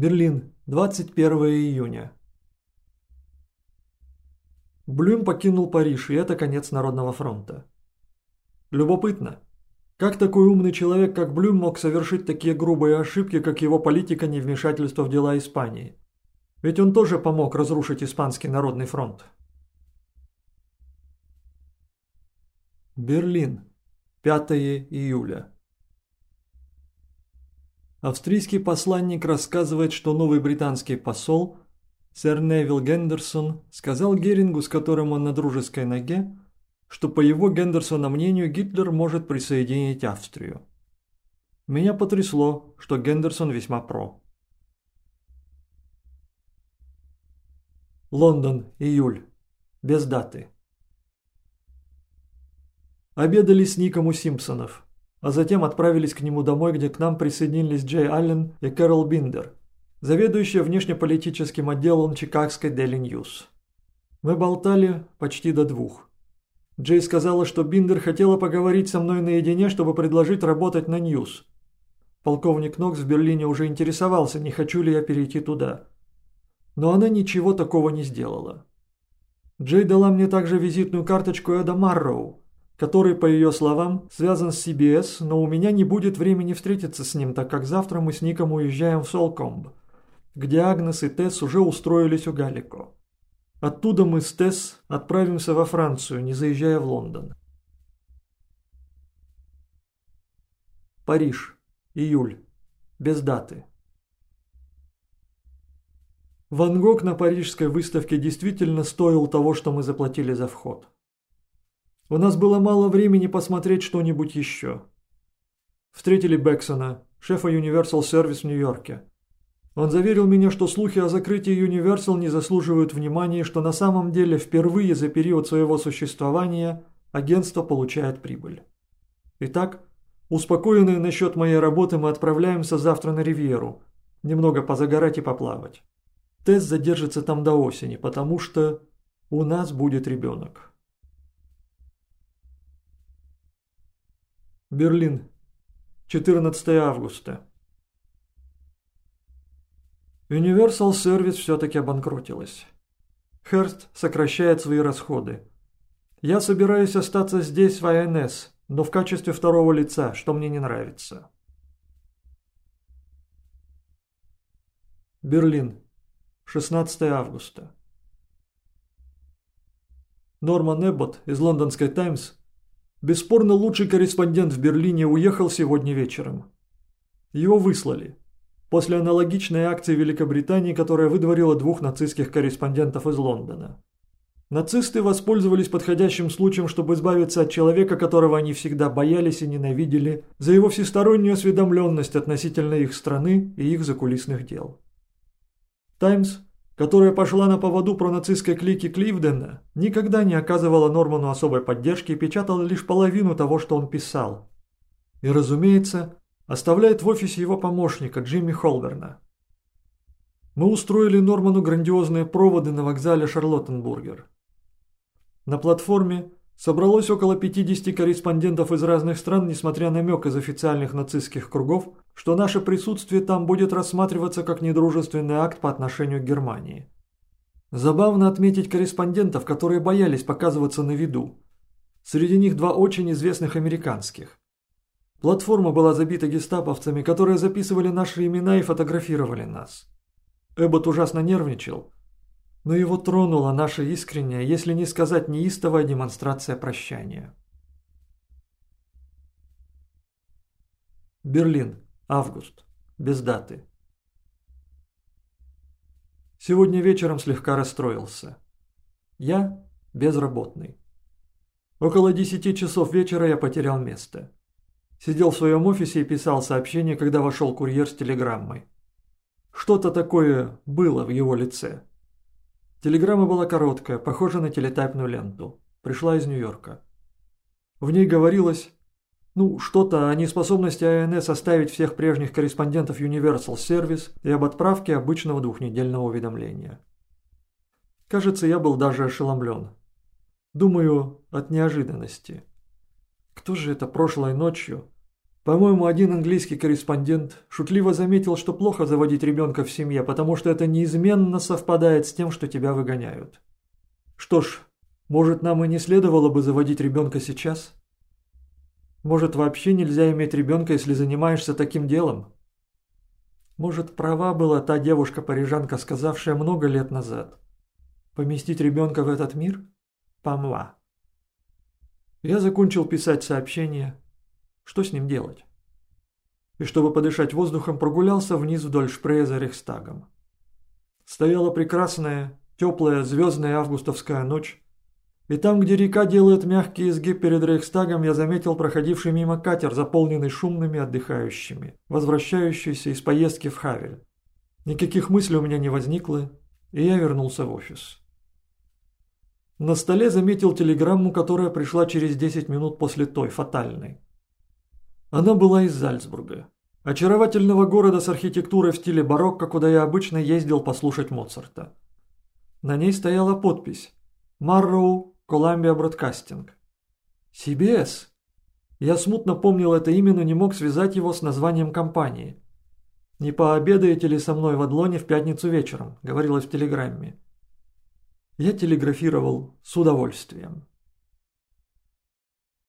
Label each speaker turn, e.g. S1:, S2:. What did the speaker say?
S1: Берлин, 21 июня. Блюм покинул Париж, и это конец Народного фронта. Любопытно, как такой умный человек, как Блюм, мог совершить такие грубые ошибки, как его политика невмешательства в дела Испании? Ведь он тоже помог разрушить Испанский Народный фронт. Берлин, 5 июля. Австрийский посланник рассказывает, что новый британский посол – Сэр Невил Гендерсон сказал Герингу, с которым он на дружеской ноге, что по его Гендерсона мнению Гитлер может присоединить Австрию. Меня потрясло, что Гендерсон весьма про. Лондон, июль. Без даты. Обедали с Ником у Симпсонов, а затем отправились к нему домой, где к нам присоединились Джей Аллен и Кэрол Биндер – заведующая внешнеполитическим отделом Чикагской Daily News. Мы болтали почти до двух. Джей сказала, что Биндер хотела поговорить со мной наедине, чтобы предложить работать на News. Полковник Нокс в Берлине уже интересовался, не хочу ли я перейти туда. Но она ничего такого не сделала. Джей дала мне также визитную карточку Эда Марроу, который, по ее словам, связан с CBS, но у меня не будет времени встретиться с ним, так как завтра мы с Ником уезжаем в Солкомб где Агнес и Тесс уже устроились у Галико. Оттуда мы с Тесс отправимся во Францию, не заезжая в Лондон. Париж. Июль. Без даты. Ван Гог на парижской выставке действительно стоил того, что мы заплатили за вход. У нас было мало времени посмотреть что-нибудь еще. Встретили Бексона, шефа Universal Service в Нью-Йорке. Он заверил меня, что слухи о закрытии Universal не заслуживают внимания, что на самом деле впервые за период своего существования агентство получает прибыль. Итак, успокоенные насчет моей работы мы отправляемся завтра на Ривьеру, немного позагорать и поплавать. Тест задержится там до осени, потому что у нас будет ребенок. Берлин, 14 августа. Universal Service все-таки обанкротилась. Херст сокращает свои расходы. Я собираюсь остаться здесь в АНС, но в качестве второго лица, что мне не нравится. Берлин, 16 августа. Норман Эббот из лондонской «Таймс», бесспорно лучший корреспондент в Берлине, уехал сегодня вечером. Его выслали после аналогичной акции Великобритании, которая выдворила двух нацистских корреспондентов из Лондона. Нацисты воспользовались подходящим случаем, чтобы избавиться от человека, которого они всегда боялись и ненавидели, за его всестороннюю осведомленность относительно их страны и их закулисных дел. «Таймс», которая пошла на поводу про нацистской клики Кливдена, никогда не оказывала Норману особой поддержки и печатала лишь половину того, что он писал. И, разумеется, оставляет в офисе его помощника Джимми Холберна. Мы устроили Норману грандиозные проводы на вокзале Шарлоттенбургер. На платформе собралось около 50 корреспондентов из разных стран, несмотря на намек из официальных нацистских кругов, что наше присутствие там будет рассматриваться как недружественный акт по отношению к Германии. Забавно отметить корреспондентов, которые боялись показываться на виду. Среди них два очень известных американских. Платформа была забита гестаповцами, которые записывали наши имена и фотографировали нас. Эббот ужасно нервничал, но его тронула наша искренняя, если не сказать неистовая демонстрация прощания. Берлин, август, без даты. Сегодня вечером слегка расстроился. Я безработный. Около десяти часов вечера я потерял место. Сидел в своем офисе и писал сообщение, когда вошел курьер с телеграммой. Что-то такое было в его лице. Телеграмма была короткая, похожа на телетайпную ленту. Пришла из Нью-Йорка. В ней говорилось, ну, что-то о неспособности АНС оставить всех прежних корреспондентов Universal Service и об отправке обычного двухнедельного уведомления. Кажется, я был даже ошеломлен. Думаю, от неожиданности. Кто же это прошлой ночью По-моему, один английский корреспондент шутливо заметил, что плохо заводить ребенка в семье, потому что это неизменно совпадает с тем, что тебя выгоняют. Что ж, может, нам и не следовало бы заводить ребенка сейчас? Может, вообще нельзя иметь ребенка, если занимаешься таким делом? Может, права была та девушка-парижанка, сказавшая много лет назад. Поместить ребенка в этот мир? Помла. Я закончил писать сообщение. Что с ним делать? И чтобы подышать воздухом, прогулялся вниз вдоль Шпрея за Рейхстагом. Стояла прекрасная, теплая, звездная августовская ночь, и там, где река делает мягкий изгиб перед Рейхстагом, я заметил проходивший мимо катер, заполненный шумными отдыхающими, возвращающийся из поездки в Хавель. Никаких мыслей у меня не возникло, и я вернулся в офис. На столе заметил телеграмму, которая пришла через 10 минут после той, фатальной. Она была из Зальцбурга, очаровательного города с архитектурой в стиле барокко, куда я обычно ездил послушать Моцарта. На ней стояла подпись «Марроу Columbia Broadcasting. CBS. Я смутно помнил это имя, но не мог связать его с названием компании. «Не пообедаете ли со мной в Адлоне в пятницу вечером?» – говорилось в телеграмме. Я телеграфировал с удовольствием.